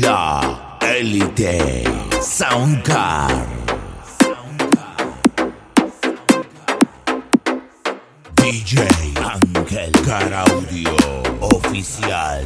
La Elite Soundcar. DJ Ángel Caraudio Oficial.